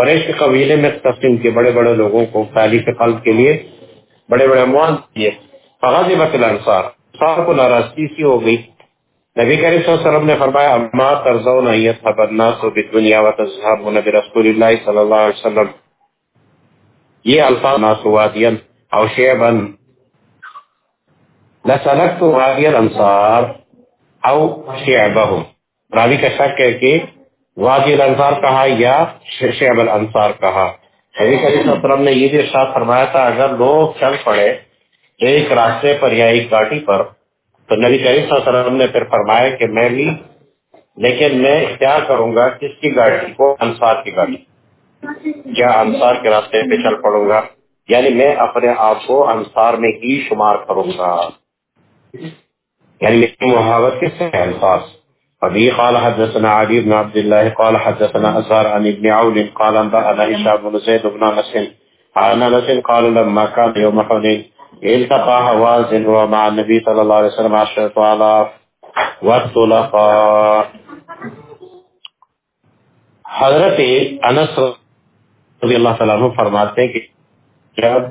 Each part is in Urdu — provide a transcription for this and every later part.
قریش کے قبیلے میں تقسیم کے بڑے بڑے لوگوں کو تعلیف قلب کے لیے بڑے بڑے اموال دیے فغضبت الانصار۔ انصار کو ناراضگی سی ہو گئی۔ نبی کریم صلی اللہ علیہ وسلم نے فرمایا اما ترزون ان يذهب الناس بالدنيا وتذهبون برسول الله صلی اللہ علیہ وسلم. یہ الفاظ ناس وادیا او شعبا لسلکت وادی الانصار او شعبهم راوی کا شک ہے کہ وادی الانصار کہا یا شعب الانصار کہا۔ نبی کریم صلی اللہ علیہ وسلم نے یہ بھی ارشاد فرمایا تھا، اگر لوگ چل پڑے ایک راستے پر یا ایک گاڑی پر، تو نبی کریم صلی اللہ علیہ وسلم نے پھر فرمایا کہ میں بھی، لیکن میں اختیار کروں گا کس کی گاڑی کو، انصار کی گاڑی۔ کیا انصار کے راستے پہ چل پڑوں گا یعنی میں اپنے آپ کو انصار میں ہی شمار کروں گا۔ یعنی میری محاوت کس سے ہے الفاظ ابھی قال حدثنا علی بن عبد الله قال حدثنا ازهر عن ابن عون، قال انبأنا هشام بن زيد بن انس. عن انس، قال لما كان يوم حنين التقى هوازن ومع النبي صلى الله عليه وسلم عشرة آلاف والطلقاء. حضرت انس رضی اللہ تعالیٰ عنہ فرماتے ہیں کہ جب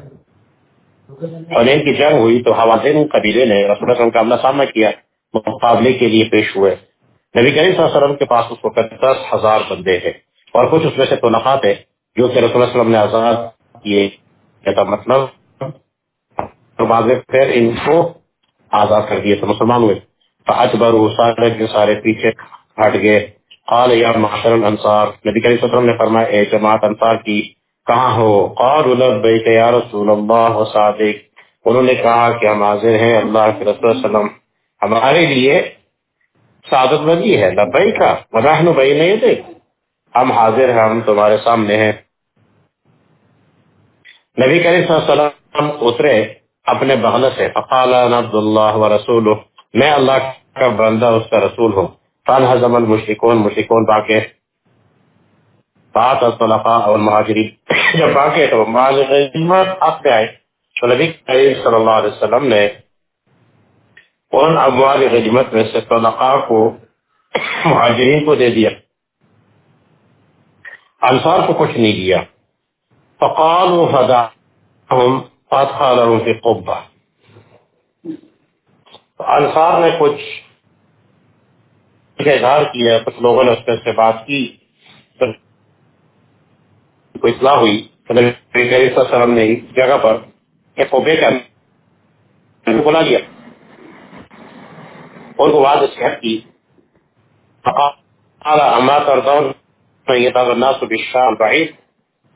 حنین کی جنگ ہوئی تو حوازن قبیلے نے رسول اللہ علیہ وسلم کا عملہ سامنا کیا، مقابلے کے لیے پیش ہوئے۔ نبی کریم صلی اللہ علیہ وسلم کے پاس اس وقت دس ہزار بندے ہیں اور کچھ اس میں سے طلقاء تھے جو کہ رسول اللہ علیہ وسلم نے آزاد کیے۔ کہتا مطلب بعد میں پھر ان کو آزاد کر دیے تو مسلمان ہوئے۔ فاجبر سارے کے سارے پیچھے ہٹ گئے۔ قال یا معاشر الانصار نبی کریم صلی اللہ علیہ وسلم نے فرمایا، اے جماعت انصار کی، کہاں ہو؟ قالوا لبیک یا رسول اللہ صادق انہوں نے کہا کہ ہم حاضر ہیں اللہ کے رسول صلی اللہ علیہ وسلم، ہمارے لیے سعادت بندی ہے لبئی کا، ونحن بین یدیک۔ ہم حاضر ہیں، ہم تمہارے سامنے ہیں۔ نبی کریم صلی اللہ علیہ وسلم اترے اپنے بغل سے، فقال انا عبد و رسولہ، میں اللہ کا بندہ، اس کا رسول ہوں۔ فان حزم المشرکون مشرکون باقی بات الطلقاء والمہاجرین۔ جب باقی تو مہاجرین حق پہ آئے۔ تو نبی کریم صلی اللہ علیہ وسلم نے ان اموال غنیمت میں سے طلقاء کو مہاجرین کو دے دیا۔ انصار کو کچھ نہیں دیا۔ فقال فقالوا فدعهم فادخلهم في قبة۔ انصار نے کچھ اظہار کیا، کچھ لوگوں نے اس پہ سے بات کی۔ کوئی اطلاع ہوئی۔ نبی کریم صلی اللہ علیہ وسلم نے جگہ پر ایک قبے کا بلا لیا۔ ان کو واضح صحت کی فقال اما ترضون؟ من يطغى الناس بالشام بعيد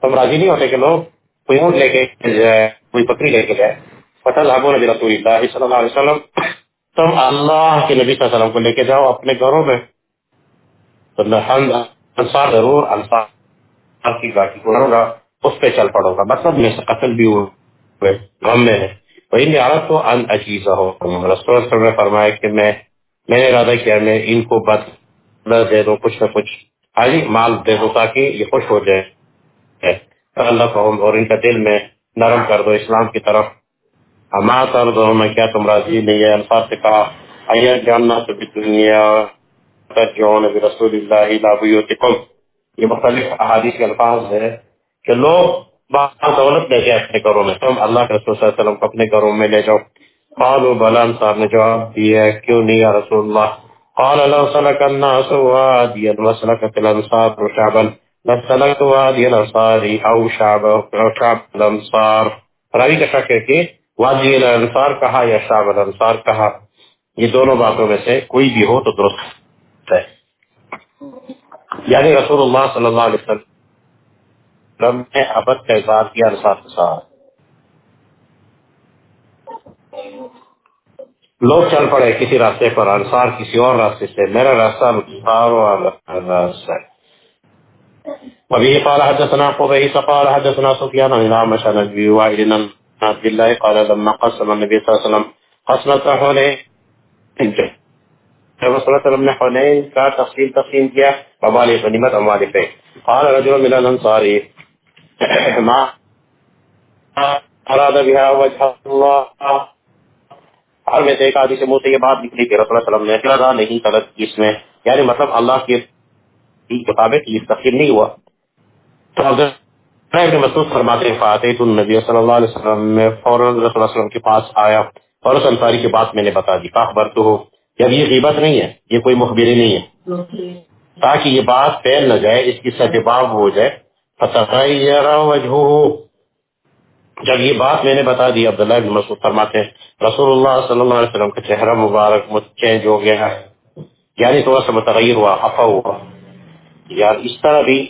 تم راضی نہیں ہوتے کہ لوگ کوئی اونٹ لے کے جائے، کوئی بکری لے کے جائے۔ فتذهبون برسول اللہ صلی اللہ علیہ وسلم۔ تم اللہ کے نبی صلی اللہ علیہ وسلم کو لے کے جاؤ اپنے گھروں میں۔ تو ہم انصار ضرور، انصار کی گاڑی کو کروں گا، اس پہ چل پڑوں گا۔ مطلب میں سے قتل بھی ہوئے، غم میں ہے۔ وہی میں تو ان عجیزہ ہو رسول اللہ نے فرمایا کہ میں میں نے ارادہ کیا میں ان کو بدلہ دے دوں، کچھ نہ کچھ۔ حالی مال دے دوں تاکہ یہ خوش ہو جائے اللہ کو اور ان کا دل میں نرم کر دو اسلام کی طرف۔ اما کر دو میں کیا تم راضی نہیں ہے الفاظ سے کہا ایا جاننا تو بھی دنیا۔ ترجعون برسول اللہ لا بیوتکم۔ یہ مختلف احادیث کے الفاظ ہے کہ لوگ بعض دولت لے کے اپنے گھروں میں، تم اللہ کے رسول صلی اللہ علیہ وسلم کو اپنے گھروں میں لے جاؤ۔ قالوا بلان صاحب نے جواب دیا کیوں نہیں یا رسول اللہ؟ قال، لو سلك الناس واديا وسلكت الانصار شعبا لسلكت وادي الانصار او شعب او شعب الانصار. راوی کا شک ہے کہ وادی الانصار کہا یا شعب الانصار کہا؟ یہ دونوں باتوں میں سے کوئی بھی ہو تو درست ہے۔ یعنی رسول اللہ صلی اللہ علیہ وسلم نے ابد کا اظہار کیا انصار کے ساتھ۔ لوگ چل پڑے کسی راستے پر، انصار کسی اور راستے سے۔ میرا راستہ انصار وبه قال حدثنا قبيس قال حدثنا سفيان عن الأعمش عن أبي وائل عن عبد الله قال لما قسم النبي صلى الله عليه وسلم قسمة حنين جب صلی اللہ علیہ حنین کا تقسیم تقسیم کیا ممال غنیمت اموال پہ قال رجل من الانصار، ما اراد بها وجه الله؟ اور میں سے ایک آدمی سے منہ سے یہ بات نکلی کہ رسول اللہ علیہ وسلم نے ارادہ نہیں طلب اس میں یعنی مطلب اللہ کے مطابق یہ تقسیم نہیں ہوا۔ تو ابن مسعود فرماتے ہیں فاتحت النبی صلی اللہ علیہ وسلم میں فوراً رسول اللہ صلی اللہ علیہ وسلم کے پاس آیا اور اس انصاری کی بات میں نے بتا دی۔ فاخبر تو ہو جب یہ غیبت نہیں ہے یہ کوئی مخبری نہیں ہے۔ تاکہ یہ بات پھیل نہ جائے اس کی سجباب ہو جائے۔ جب یہ بات میں نے بتا دی، عبداللہ بن مسعود فرماتے ہیں، رسول اللہ صلی اللہ علیہ وسلم کا چہرہ مبارک چینج ہو گیا ہے۔ یعنی تھوڑا سا متغیر ہوا افا ہوا۔ یار، اس طرح بھی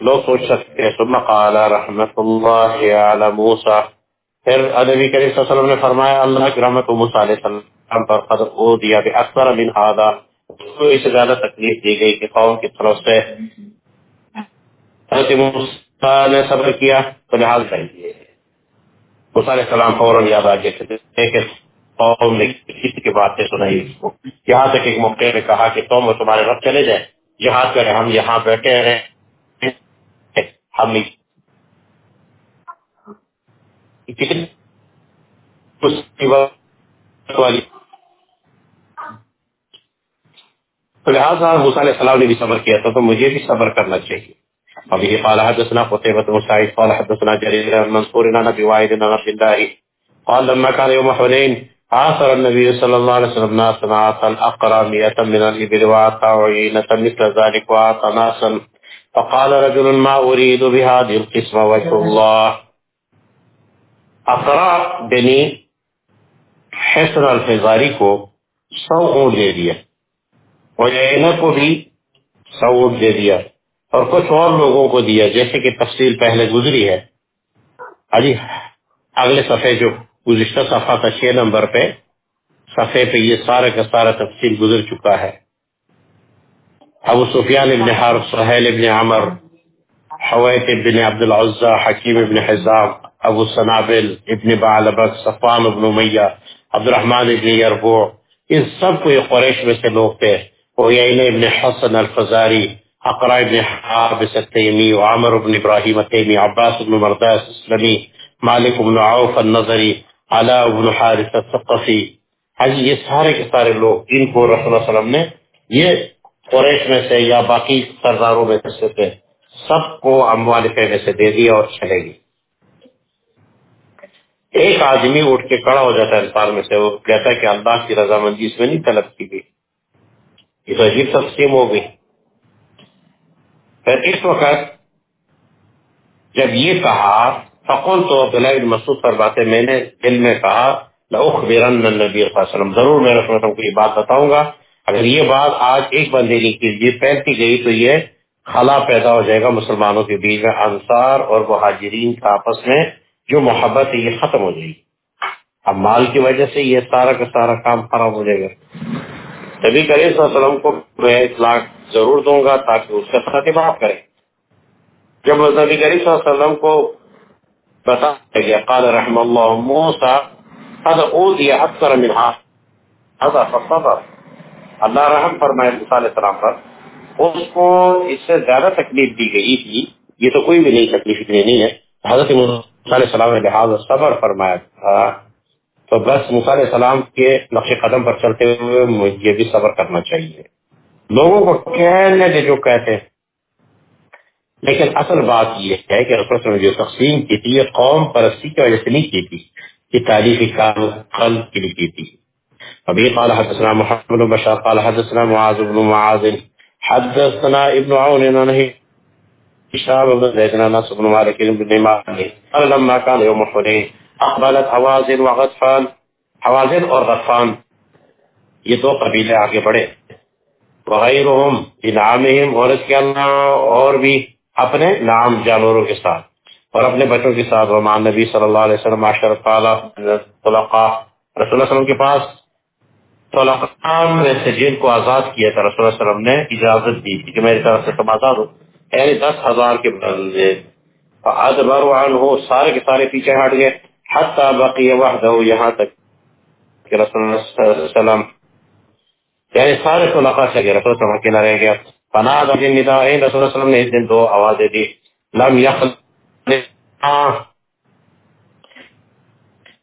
لوگ سوچ سکتے ہیں، ثم قال رحمت اللہ علی موسیٰ۔ پھر نبی کریم صلی اللہ علیہ وسلم نے فرمایا، اللہ کی رحمت موسیٰ علیہ السلام پر قد او دیا بے اکثر من هذا اس کو اس سے زیادہ تکلیف دی گئی کہ قوم کی طرف سے۔ حضرت موسیٰ نے صبر کیا، تو لحاظ کر دیے علیہ السلام فوراً یاد آ گئے کہ قوم نے کسی کی باتیں سنائی۔ اس کو یہاں تک ایک موقع میں کہا کہ تم تمہارے رب چلے جائیں۔ جہاد کریں ہم یہاں بیٹھے رہے ہم لہٰذا موسیٰ علیہ السلام نے بھی صبر کیا تھا، تو مجھے بھی صبر کرنا چاہیے۔ ابھی قال حدثنا قتيبة بن سعيد قال حدثنا جرير بن منصور عن أبي وائل عن عبد الله. قال لما كان يوم حنين آثر النبي صلى الله عليه وسلم ناسا عاطا أقرى مئة من الإبل وعطا عينة مثل ذلك وعطا ناسا. فقال رجل ما أريد بهذه القسمة وجه الله. أقرأ بنی حسن الفزاری کو سو اونٹ دے دیا اور کو بھی سو اونٹ دے دیا اور کچھ اور لوگوں کو دیا، جیسے کہ تفصیل پہلے گزری ہے۔ علی، اگلے صفحے جو گزشتہ صفحہ تھا، چھ نمبر پہ، صفحے پہ یہ سارا کا سارا تفصیل گزر چکا ہے۔ ابو سفیان ابن حرف سہیل ابن عمر، حویت ابن عبد العزہ حکیم ابن حزام، ابو سنابل، ابن بعلبک صفان ابن میہ عبد الرحمن ابن یربو ان سب کو یہ قریش میں سے لوگ تھے۔ ویعین ابن حسن الفزاری اقرا ابن حابس التیمی وعمر ابن ابراہیم التیمی عباس ابن مرداس اسلمی مالک ابن عوف النظری علا ابن حارث الثقفی حج یہ سارے کے سارے لوگ ان کو رسول اللہ علیہ وسلم نے، یہ قریش میں سے یا باقی سرداروں میں سے تھے، سب کو اموال میں سے دے دیا اور چلے گی ایک آدمی اٹھ کے کڑا ہو جاتا ہے انسان میں سے، وہ کہتا ہے کہ اللہ کی رضامندی اس میں نہیں طلب کی گئی۔ یہ تو عجیب تقسیم ہو گئی۔ پھر اس وقت جب یہ کہا فقول تو عبداللہ بن مسعود پر باتیں میں نے دل میں کہا، لأخبرن النبی صلی اللہ علیہ وسلم، ضرور میں رسول اللہ کو یہ بات بتاؤں گا۔ اگر یہ بات آج ایک بندے کی یہ پھیلتی گئی تو یہ خلا پیدا ہو جائے گا مسلمانوں کے بیچ میں، انصار اور مہاجرین کا آپس میں جو محبت ہے، یہ ختم ہو جائے گی۔ اب مال کی وجہ سے یہ سارا کا سارا کام خراب ہو جائے گا۔ نبی کریم صلی اللہ علیہ وسلم کو میں اطلاع ضرور دوں گا تاکہ اس کے ساتھ بات کرے۔ جب نبی کریم صلی اللہ علیہ وسلم کو بتا گیا، قال رحم اللہ موسیٰ هذا اوذی اکثر منها هذا فصبر اللہ رحم فرمائے موسیٰ علیہ السلام پر، اس کو اس سے زیادہ تکلیف دی گئی تھی۔ یہ تو کوئی بھی نہیں، تکلیف اتنی نہیں ہے۔ حضرت موسیٰ علیہ السلام نے لحاظ صبر فرمایا تھا۔ تو بس موسیٰ علیہ السلام کے نقش قدم پر چلتے ہوئے مجھے بھی صبر کرنا چاہیے۔ لوگوں کو کہنے دے جو کہتے ہیں۔ لیکن اصل بات یہ ہے کہ رسول نے جو تقسیم کی تھی، یہ قوم پرستی کی وجہ سے نہیں کی تھی، یہ تاریخی کام قلب کے لیے کی تھی۔ ابھی قال حدثنا محمد بن بشار، قال حدثنا معاذ بن معاذ، حدثنا ابن عون انه نهي هشام بن زيد بن انس بن مالك بن مالك قال لما كان يوم حنين اقبلت حوازن وغطفان حوازن اور غطفان. یہ دو قبیلے آگے بڑھے. وغیرهم انعامهم اور اس کے اللہ اور بھی اپنے نام جانوروں کے ساتھ. اور اپنے بچوں کے ساتھ. رحمان نبی صلی اللہ علیہ وسلم عشر طالع طلقاء رسول اللہ علیہ وسلم کے پاس طلقان میں سے جن کو آزاد کیا تھا، رسول اللہ علیہ وسلم نے اجازت دی تھی کہ میری طرف سے تم آزاد ہو یعنی دس ہزار کے بندے. ادبر عنہ، سارے کے سارے پیچھے ہٹ گئے. حتی بقی وحدہ یہاں تک کہ رسول اللہ صلی اللہ علیہ وسلم یعنی سارے طلقاء سے گئے، رسول اللہ علیہ کے نہ رہ گیا۔ فناد جن ندا ندائین رسول اللہ وسلم نے اس دن دو آوازیں دی۔ لم یخل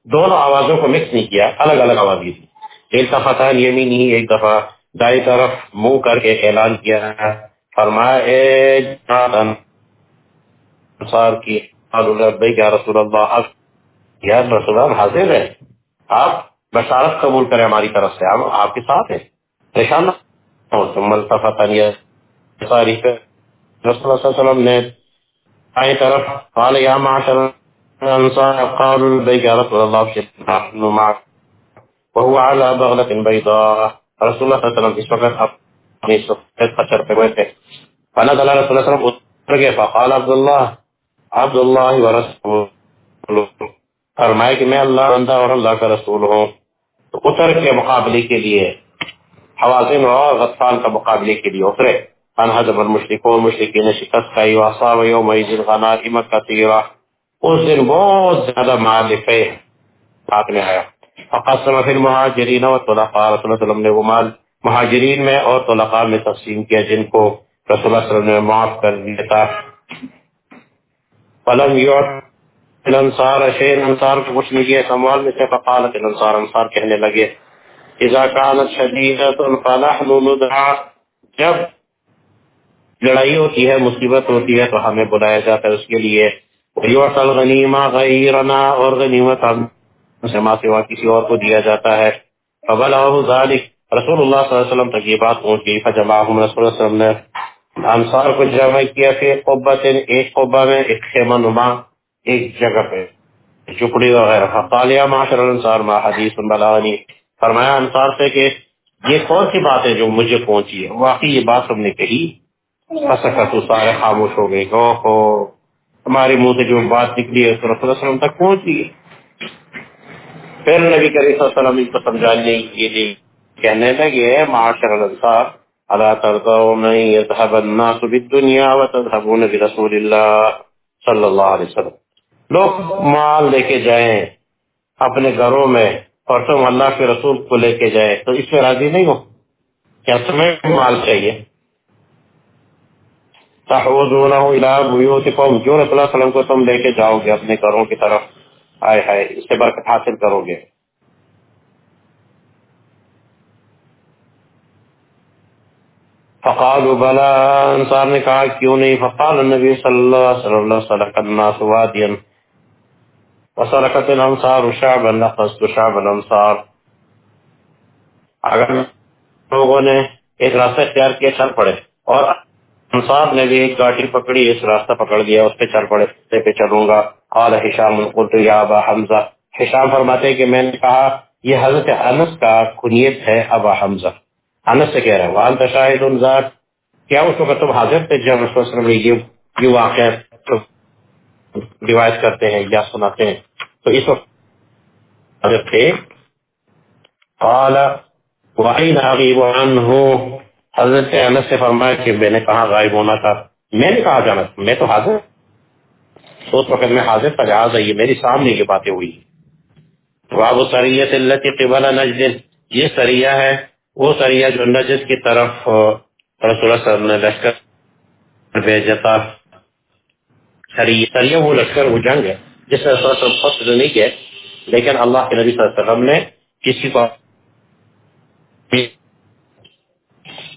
دونوں آوازوں کو مکس نہیں کیا، الگ الگ آواز کی تھی ایک یمین ہی ایک دفعہ دائیں طرف منہ کر کے اعلان کیا۔ فرمایا انصار کی قالوا لبیک یا رسول اللہ، اب یا رسول اللہ حاضر ہیں؟ آپ بشارت قبول کریں ہماری طرف سے، ہم آپ کے ساتھ ہیں۔ پریشان رسول اللہ صلی اللہ علیہ وسلم نے آئی طرف قال، یا معاشر الانصار قالوا رسول اللہ نحن معك وهو على بغلة بيضاء رسول اللہ صلی اللہ علیہ وسلم اس وقت اپنی سفید خچر پہ ہوئے تھے فنزل رسول اللہ صلی اللہ علیہ وسلم اتر گئے، فقال عبداللہ عبداللہ ورسول فرمائے کہ میں اللہ بندہ اور اللہ کا رسول ہوں، تو اتر کے مقابلے کے لیے، حوازن اور غطفان کا مقابلے کے لیے اترے۔ ان حضب المشرکون، مشرکین شکست کا یواصاب یوم ایزن غنائم کثیرہ اس دن بہت زیادہ مالفے ہاتھ میں آیا۔ فقسم فی المہاجرین و طلقاء، رسول اللہ علیہ وسلم نے وہ مال مہاجرین میں اور طلقاء میں تقسیم کیا، جن کو رسول اللہ صلی اللہ علیہ وسلم نے معاف کر دیتا فلم یعط الانصار شیر انصار کو کچھ نہیں کیا سموال میں سے فقالت الانصار، انصار کہنے لگے، اذا كانت شدیدت فنحن ندعا. جب لڑائی ہوتی ہے، مصیبت ہوتی ہے، تو ہمیں بلایا جاتا ہے اس کے لیے ویعطى الغنیمہ غیرنا اور غنیمت ہم سے ما سوا کسی اور کو دیا جاتا ہے۔ فبلغه ذلك۔ رسول اللہ صلی اللہ علیہ وسلم تک یہ بات پہنچ گئی۔ فجمعهم رسول اللہ صلی اللہ علیہ وسلم نے انصار کو جمع کیا پھر قبت ایک قبہ میں، ایک خیمہ نما۔ ایک جگہ پہ چپڑی وغیرہ فقال معاشر الانصار، ما حدیث بلغنی فرمایا انصار سے کہ یہ کون سی بات ہے جو مجھے پہنچی ہے؟ واقعی یہ بات ہم نے کہی۔ فسکا تو سارے خاموش ہو گئے کہ اوہو ہمارے منہ سے جو بات نکلی ہے، رسول اللہ اللہ علیہ وسلم تک پہنچی ہے۔ پھر نبی کریم صلی اللہ علیہ وسلم ان کو سمجھانے کے لیے کہنے لگے معاشر الانصار، الا ترضون ان يذهب الناس بالدنيا وتذهبون برسول الله صلی اللہ علیہ وسلم۔ لوگ مال لے کے جائیں اپنے گھروں میں اور تم اللہ کے رسول کو لے کے جائے تو اس میں راضی نہیں ہو؟ کیا تمہیں مال چاہیے؟ تحوزونه الى رسول اللہ وسلم کو تم لے کے جاؤ گے اپنے گھروں کی طرف، آئے ہائے، اس سے برکت حاصل کرو گے۔ فقالوا بلا انصار نے کہا، کیوں نہیں؟ فقال النبی صلی اللہ علیہ وسلم صدق الناس وادیا۔ وصدقت الانصار شعبا لقصد شعب الانصار اگر لوگوں نے ایک راستہ اختیار کیا، چل پڑے۔ اور انصار نے بھی ایک گاٹی پکڑی، اس راستہ پکڑ دیا اس پہ چل پڑے راستے پہ چلوں گا۔ قال حشام قلت یا ابا حمزہ حشام فرماتے کہ میں نے کہا، یہ حضرت انس کا کنیت ہے، ابا حمزہ۔ انس سے کہہ رہا ہے وانت شاہد ذات۔ کیا اس وقت تم حاضر تھے جب رسول صلی اللہ علیہ وسلم یہ یہ واقعہ روایت کرتے ہیں یا سناتے ہیں۔ تو اس وقت حاضر تھے۔ قال وحین غیب عنہ حضرت انس سے فرمایا کہ میں نے کہا غائب ہونا تھا۔ میں نے کہا جانا میں تو حاضر تو اس وقت میں حاضر تھا۔ لہٰذا یہ میری سامنے یہ باتیں ہوئی۔ واب سریت اللہ قبل نجد۔ یہ سریہ ہے۔ وہ سریہ جو نجد کی طرف، رسول صلی اللہ علیہ وسلم نے لشکر بھیجا تھا سریہ سریہ وہ لشکر، وہ جنگ ہے۔ جس میں رسول اللہ صلی اللہ علیہ وسلم نہیں کیا لیکن اللہ کے نبی صلی اللہ علیہ وسلم نے کسی کو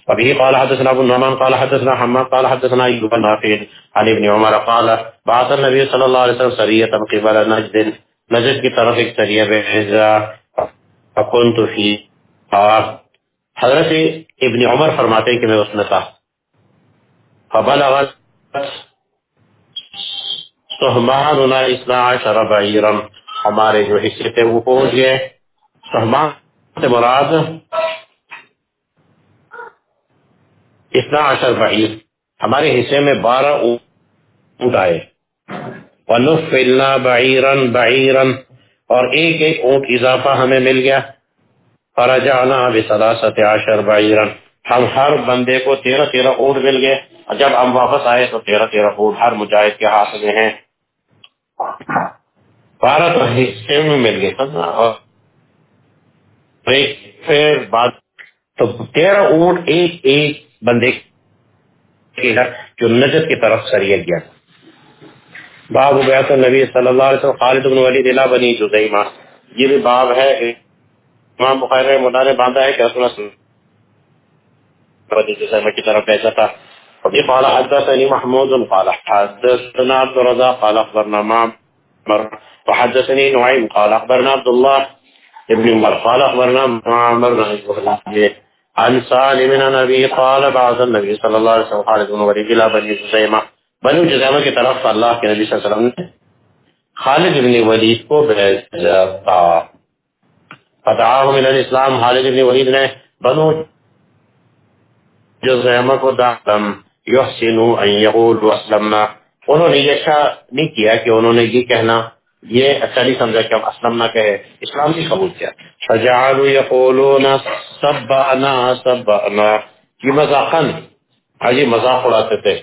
وبه قال حدثنا ابو النعمان، قال حدثنا حماد، قال حدثنا ايوب النافع عن ابن عمر، قال بعث النبي صلى الله عليه وسلم سرية قبل نجد نجد کی طرف ایک سریہ بھیجا فكنت في حضرت ابن عمر فرماتے ہیں کہ میں اس میں تھا۔ فبلغت سہماننا اثنا عشر بعیرا ہمارے جو حصے تھے وہ پہنچ گئے۔ سہمان سے مراد اثنا عشر بعیر۔ ہمارے حصے میں بارہ اونٹ آئے۔ ونفلنا بعیرا بعیرا اور ایک ایک اونٹ اضافہ ہمیں مل گیا۔ فرجعنا بثلاثت عشر بعیرا ہم ہر بندے کو تیرہ تیرہ اونٹ مل گئے۔ اور جب ہم واپس آئے تو تیرہ تیرہ اونٹ ہر مجاہد کے ہاتھ میں ہیں۔ بارہ تو حصے میں مل گئے۔ اور پھر بعد تو تیرہ اونٹ ایک ایک بندے جو نجد کی طرف سریع گیا تھا۔ باب بیعت النبی صلی اللہ علیہ وسلم، خالد بن ولید الہ بنی جزیمہ۔ یہ بھی باب ہے۔ امام بخاری مدار باندھا ہے کہ رسول اللہ بنی جزیمہ کی طرف بیچا تھا۔ وفي قال حدثني محمود قال حدثنا عبد الرزاق قال أخبرنا معمر وحدثني نعيم قال أخبرنا عبد الله ابن عمر قال أخبرنا معمر عن سالم عن أبي قال بعث النبي صلى الله عليه وسلم خالد بن وليد إلى بني جزيمة بنو جزیمہ کی طرف اللہ کے نبی صلی اللہ علیہ وسلم نے خالد بن ولید کو بھیجا تھا۔ فتعاهم الى الاسلام، خالد بن ولید نے بنو جزیمہ کو دعتم یحسنو ان یقول اسلمنا انہوں نے یہ اچھا نہیں کیا کہ انہوں نے یہ کہنا، یہ اچھا نہیں سمجھا کہ ہم اسلم نہ کہے اسلام نہیں قبول کیا۔ فجعلوا یقولون سبعنا سبعنا یہ مذاقن حجی مذاق اڑاتے تھے۔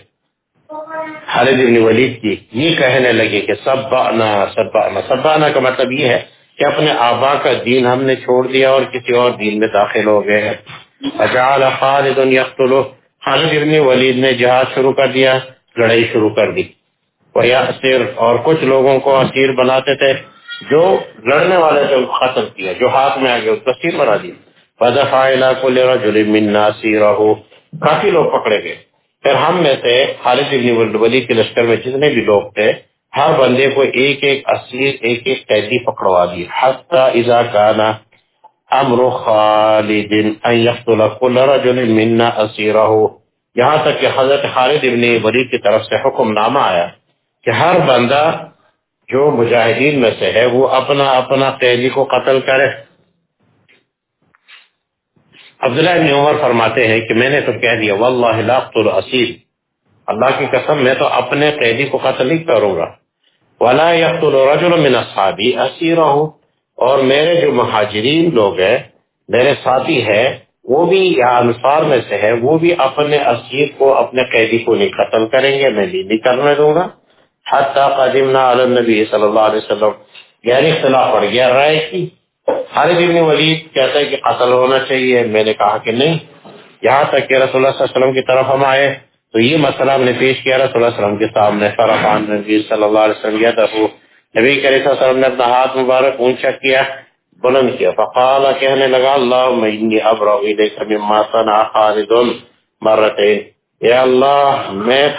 خالد بن ولید کی یہ کہنے لگے کہ سبعنا سبعنا سبعنا کا مطلب یہ ہے کہ اپنے آبا کا دین ہم نے چھوڑ دیا اور کسی اور دین میں داخل ہو گئے۔ اجعل خالد یقتل خالد بن ولید نے جہاد شروع کر دیا، لڑائی شروع کر دی۔ ویاسر اور کچھ لوگوں کو اسیر بناتے تھے، جو لڑنے والے تھے ختم کیا، جو ہاتھ میں آگے اس کو اسیر بنا دیا فدفع الى كل رجل منا کافی لوگ پکڑے گئے۔ پھر ہم میں سے خالد ابن ولید کے لشکر میں جتنے بھی لوگ تھے، ہر بندے کو ایک ایک اسیر، ایک ایک قیدی پکڑوا دی۔ حتی اذا کانا امر خالد ان یقتل كل رجل منا اسیرہ یہاں تک کہ حضرت خالد ابن ولید کی طرف سے حکم نامہ آیا کہ ہر بندہ جو مجاہدین میں سے ہے، وہ اپنا اپنا قیدی کو قتل کرے۔ عبداللہ ابن عمر فرماتے ہیں کہ میں نے تو کہہ دیا، واللہ لا اقتل اسیر اللہ کی قسم، میں تو اپنے قیدی کو قتل نہیں کروں گا۔ ولا يقتل رجل من اصحابی اسیرہ اور میرے جو مہاجرین لوگ ہیں، میرے ساتھی ہے وہ بھی یا انصار میں سے ہے وہ بھی اپنے اسیر کو، اپنے قیدی کو نہیں قتل کریں گے، میں نہیں کرنے دوں گا۔ حتی قدمنا علی النبی صلی اللہ علیہ وسلم یعنی اختلاف پڑ گیا، رائے کی۔ خالد ابن ولید کہتا ہے کہ قتل ہونا چاہیے، میں نے کہا کہ نہیں۔ یہاں تک کہ رسول اللہ صلی اللہ علیہ وسلم کی طرف ہم آئے، تو یہ مسئلہ ہم نے پیش کیا، رسول اللہ علیہ وسلم کے سامنے، فرحان نبی صلی اللہ علیہ وسلم یا دفو نبی کریم صلی اللہ علیہ وسلم نے اپنا ہاتھ مبارک اونچا کیا، بلند کیا۔ فقال، کہنے لگا، اللہم انی ابرو الیک مما صنع خالد مرتين یا اللہ، میں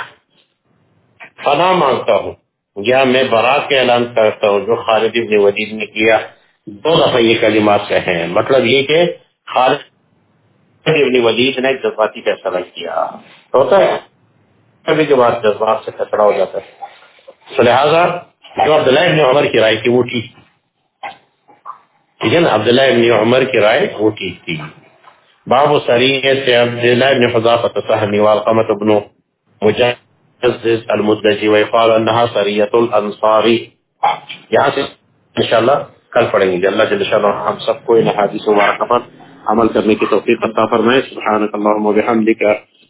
فنا مانگتا ہوں، یا میں برات کا اعلان کرتا ہوں جو خالد ابن ولید نے کیا۔ دو دفعہ یہ کلمات کہے ہیں۔ مطلب یہ کہ خالد ابن ولید نے جذباتی فیصلہ کیا۔ ہوتا ہے، کبھی کے بعد جذبات سے فیصلہ ہو جاتا ہے۔ لہٰذا جو عبداللہ ابن عمر کی رائے تھی وہ ٹھیک ٹھیک ہے نا؟ عبداللہ ابن عمر کی رائے وہ ٹھیک تھی۔ باب سریعت سے عبداللہ ابن حضافت سہمی والقمت ابن مجزز المدجی ویقال انہا سریعت الانصاری۔ یہاں سے انشاءاللہ کل پڑھیں گے۔ اللہ جل شانہ ہم سب کو ان حدیث مبارکہ پر عمل کرنے کی توفیق عطا فرمائے۔ سبحانك اللهم وبحمدك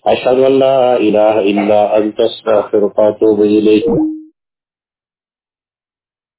اشهد ان لا اله الا انت استغفرك واتوب اليك